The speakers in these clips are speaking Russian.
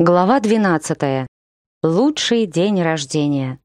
Глава 12. Лучший день рождения.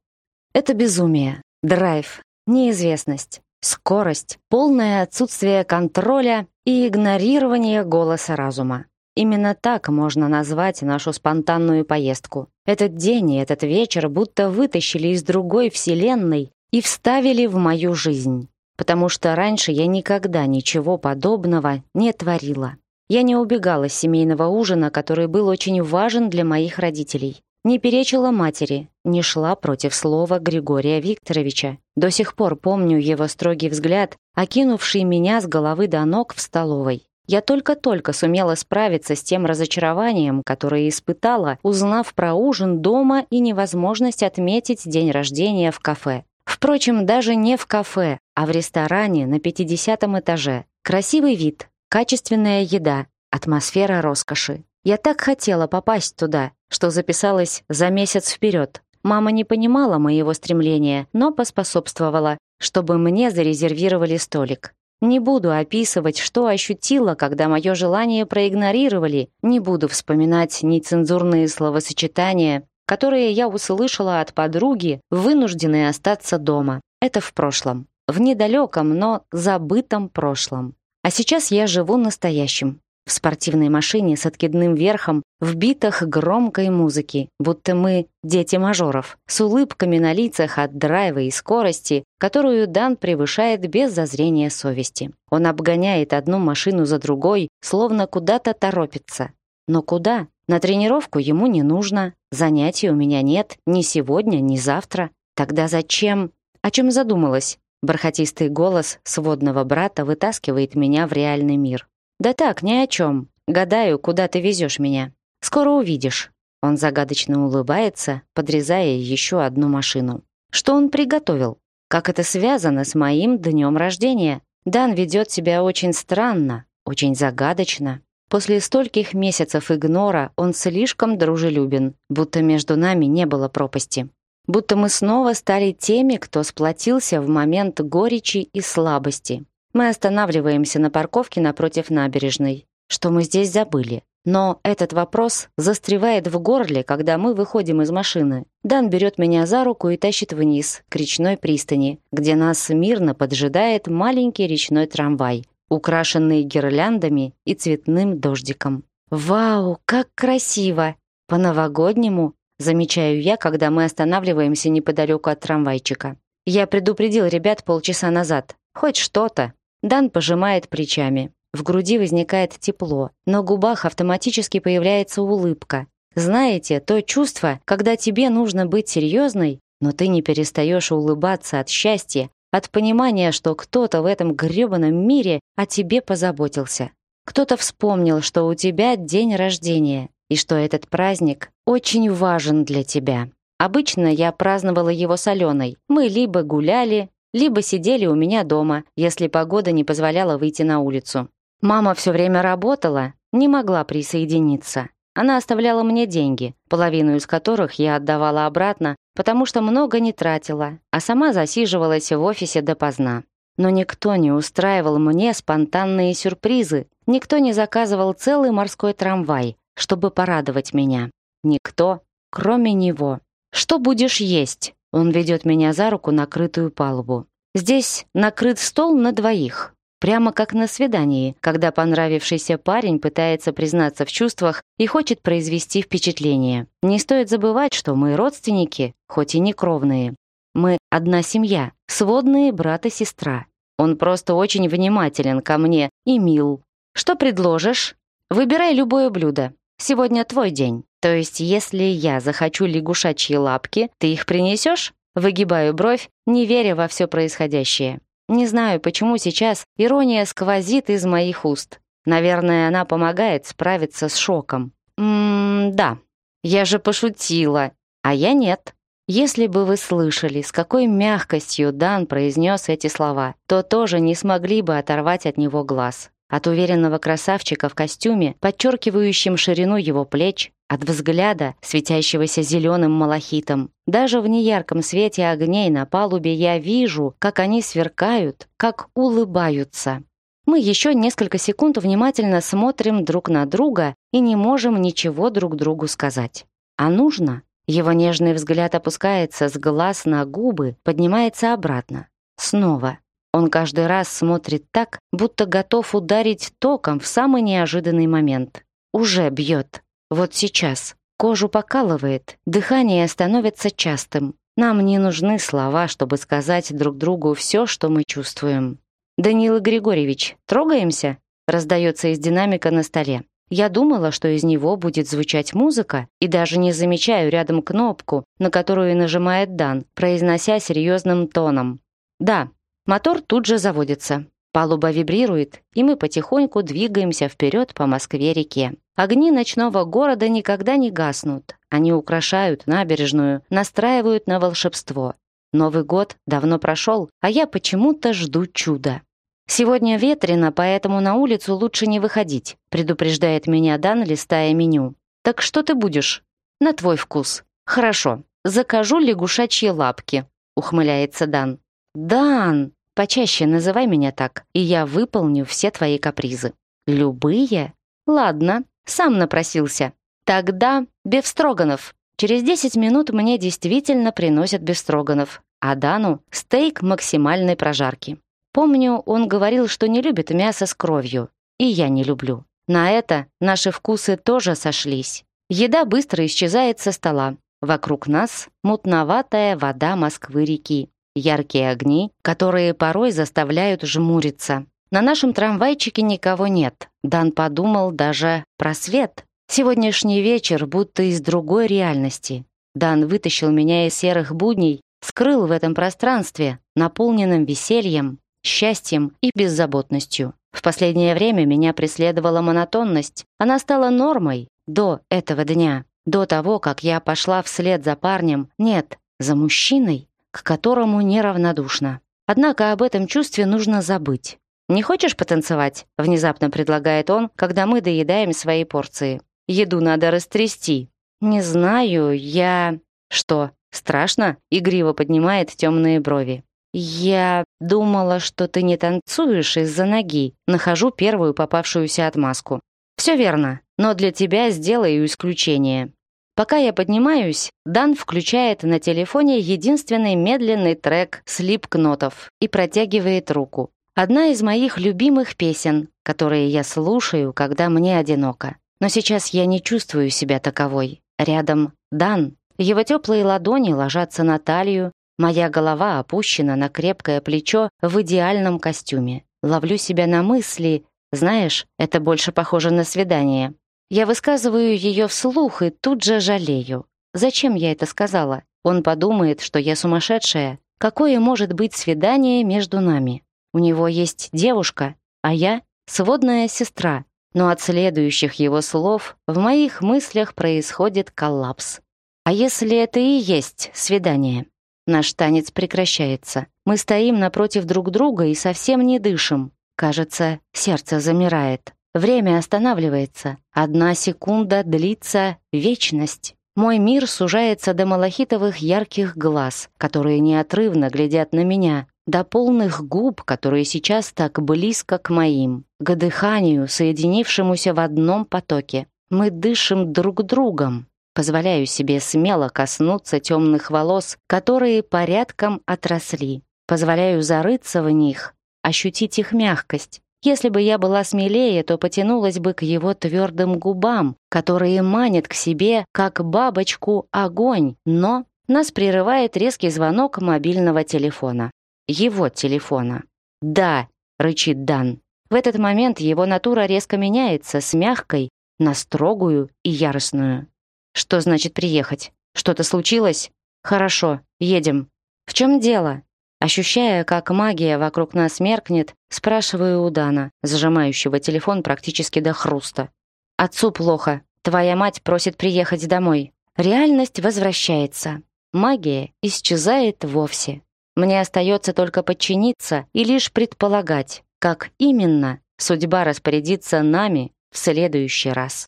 Это безумие, драйв, неизвестность, скорость, полное отсутствие контроля и игнорирование голоса разума. Именно так можно назвать нашу спонтанную поездку. Этот день и этот вечер будто вытащили из другой вселенной и вставили в мою жизнь, потому что раньше я никогда ничего подобного не творила. Я не убегала с семейного ужина, который был очень важен для моих родителей. Не перечила матери, не шла против слова Григория Викторовича. До сих пор помню его строгий взгляд, окинувший меня с головы до ног в столовой. Я только-только сумела справиться с тем разочарованием, которое испытала, узнав про ужин дома и невозможность отметить день рождения в кафе. Впрочем, даже не в кафе, а в ресторане на 50 этаже. Красивый вид, качественная еда, атмосфера роскоши. Я так хотела попасть туда, что записалась за месяц вперед. Мама не понимала моего стремления, но поспособствовала, чтобы мне зарезервировали столик. Не буду описывать, что ощутила, когда мое желание проигнорировали, не буду вспоминать нецензурные словосочетания, которые я услышала от подруги, вынужденной остаться дома. Это в прошлом. В недалеком, но забытом прошлом. А сейчас я живу настоящим. В спортивной машине с откидным верхом, в битах громкой музыки, будто мы дети мажоров, с улыбками на лицах от драйва и скорости, которую Дан превышает без зазрения совести. Он обгоняет одну машину за другой, словно куда-то торопится. Но куда? На тренировку ему не нужно, занятий у меня нет ни сегодня, ни завтра. Тогда зачем? О чем задумалась? Бархатистый голос сводного брата вытаскивает меня в реальный мир. «Да так, ни о чем. Гадаю, куда ты везешь меня. Скоро увидишь». Он загадочно улыбается, подрезая еще одну машину. «Что он приготовил? Как это связано с моим днем рождения? Дан ведет себя очень странно, очень загадочно. После стольких месяцев игнора он слишком дружелюбен, будто между нами не было пропасти будто мы снова стали теми, кто сплотился в момент горечи и слабости. Мы останавливаемся на парковке напротив набережной. Что мы здесь забыли? Но этот вопрос застревает в горле, когда мы выходим из машины. Дан берет меня за руку и тащит вниз, к речной пристани, где нас мирно поджидает маленький речной трамвай, украшенный гирляндами и цветным дождиком. «Вау, как красиво!» По-новогоднему Замечаю я, когда мы останавливаемся неподалеку от трамвайчика. Я предупредил ребят полчаса назад. Хоть что-то. Дан пожимает плечами. В груди возникает тепло. На губах автоматически появляется улыбка. Знаете, то чувство, когда тебе нужно быть серьезной, но ты не перестаешь улыбаться от счастья, от понимания, что кто-то в этом грёбаном мире о тебе позаботился. Кто-то вспомнил, что у тебя день рождения, и что этот праздник очень важен для тебя. Обычно я праздновала его соленой. Мы либо гуляли, либо сидели у меня дома, если погода не позволяла выйти на улицу. Мама все время работала, не могла присоединиться. Она оставляла мне деньги, половину из которых я отдавала обратно, потому что много не тратила, а сама засиживалась в офисе допоздна. Но никто не устраивал мне спонтанные сюрпризы, никто не заказывал целый морской трамвай, чтобы порадовать меня. Никто, кроме него. Что будешь есть? Он ведет меня за руку на крытую палубу. Здесь накрыт стол на двоих. Прямо как на свидании, когда понравившийся парень пытается признаться в чувствах и хочет произвести впечатление. Не стоит забывать, что мы родственники, хоть и не кровные. Мы одна семья, сводные брат и сестра. Он просто очень внимателен ко мне и мил. Что предложишь? Выбирай любое блюдо. Сегодня твой день. То есть, если я захочу лягушачьи лапки, ты их принесешь? Выгибаю бровь, не веря во все происходящее. Не знаю, почему сейчас ирония сквозит из моих уст. Наверное, она помогает справиться с шоком. Ммм, да. Я же пошутила. А я нет. Если бы вы слышали, с какой мягкостью Дан произнес эти слова, то тоже не смогли бы оторвать от него глаз. От уверенного красавчика в костюме, подчеркивающем ширину его плеч, от взгляда, светящегося зеленым малахитом, даже в неярком свете огней на палубе я вижу, как они сверкают, как улыбаются. Мы еще несколько секунд внимательно смотрим друг на друга и не можем ничего друг другу сказать. А нужно? Его нежный взгляд опускается с глаз на губы, поднимается обратно. Снова. Он каждый раз смотрит так, будто готов ударить током в самый неожиданный момент. Уже бьет. Вот сейчас. Кожу покалывает, дыхание становится частым. Нам не нужны слова, чтобы сказать друг другу все, что мы чувствуем. «Даниил Григорьевич, трогаемся?» раздается из динамика на столе. Я думала, что из него будет звучать музыка, и даже не замечаю рядом кнопку, на которую нажимает Дан, произнося серьезным тоном. «Да». Мотор тут же заводится. Палуба вибрирует, и мы потихоньку двигаемся вперед по Москве-реке. Огни ночного города никогда не гаснут. Они украшают набережную, настраивают на волшебство. Новый год давно прошел, а я почему-то жду чуда. «Сегодня ветрено, поэтому на улицу лучше не выходить», предупреждает меня Дан, листая меню. «Так что ты будешь?» «На твой вкус». «Хорошо. Закажу лягушачьи лапки», ухмыляется Дан. «Дан, почаще называй меня так, и я выполню все твои капризы». «Любые?» «Ладно», сам напросился. Тогда бефстроганов. Через 10 минут мне действительно приносят бефстроганов, а Дану — стейк максимальной прожарки. Помню, он говорил, что не любит мясо с кровью, и я не люблю. На это наши вкусы тоже сошлись. Еда быстро исчезает со стола. Вокруг нас мутноватая вода Москвы-реки, яркие огни, которые порой заставляют жмуриться. На нашем трамвайчике никого нет. Дан подумал даже про свет. Сегодняшний вечер будто из другой реальности. Дан вытащил меня из серых будней, скрыл в этом пространстве, наполненном весельем, счастьем и беззаботностью. В последнее время меня преследовала монотонность. Она стала нормой до этого дня, до того, как я пошла вслед за парнем, нет, за мужчиной, к которому неравнодушна. Однако об этом чувстве нужно забыть. «Не хочешь потанцевать?» — внезапно предлагает он, когда мы доедаем свои порции. «Еду надо растрясти». «Не знаю, я...» «Что, страшно?» — игриво поднимает темные брови. «Я думала, что ты не танцуешь из-за ноги. Нахожу первую попавшуюся отмазку». «Все верно, но для тебя сделаю исключение». Пока я поднимаюсь, Дан включает на телефоне единственный медленный трек «Слип Кнотов» и протягивает руку. Одна из моих любимых песен, которые я слушаю, когда мне одиноко. Но сейчас я не чувствую себя таковой. Рядом Дан. Его теплые ладони ложатся на талию, моя голова опущена на крепкое плечо в идеальном костюме. Ловлю себя на мысли, знаешь, это больше похоже на свидание. Я высказываю ее вслух и тут же жалею. Зачем я это сказала? Он подумает, что я сумасшедшая. Какое может быть свидание между нами? У него есть девушка, а я — сводная сестра. Но от следующих его слов в моих мыслях происходит коллапс. А если это и есть свидание? Наш танец прекращается. Мы стоим напротив друг друга и совсем не дышим. Кажется, сердце замирает. Время останавливается. Одна секунда длится вечность. Мой мир сужается до малахитовых ярких глаз, которые неотрывно глядят на меня, до полных губ, которые сейчас так близко к моим, к дыханию, соединившемуся в одном потоке. Мы дышим друг другом. Позволяю себе смело коснуться темных волос, которые порядком отросли. Позволяю зарыться в них, ощутить их мягкость. Если бы я была смелее, то потянулась бы к его твердым губам, которые манят к себе, как бабочку, огонь, но... Нас прерывает резкий звонок мобильного телефона его телефона. «Да!» — рычит Дан. В этот момент его натура резко меняется с мягкой на строгую и яростную. «Что значит приехать? Что-то случилось? Хорошо, едем. В чем дело?» Ощущая, как магия вокруг нас меркнет, спрашиваю у Дана, зажимающего телефон практически до хруста. «Отцу плохо. Твоя мать просит приехать домой. Реальность возвращается. Магия исчезает вовсе. Мне остается только подчиниться и лишь предполагать, как именно судьба распорядится нами в следующий раз.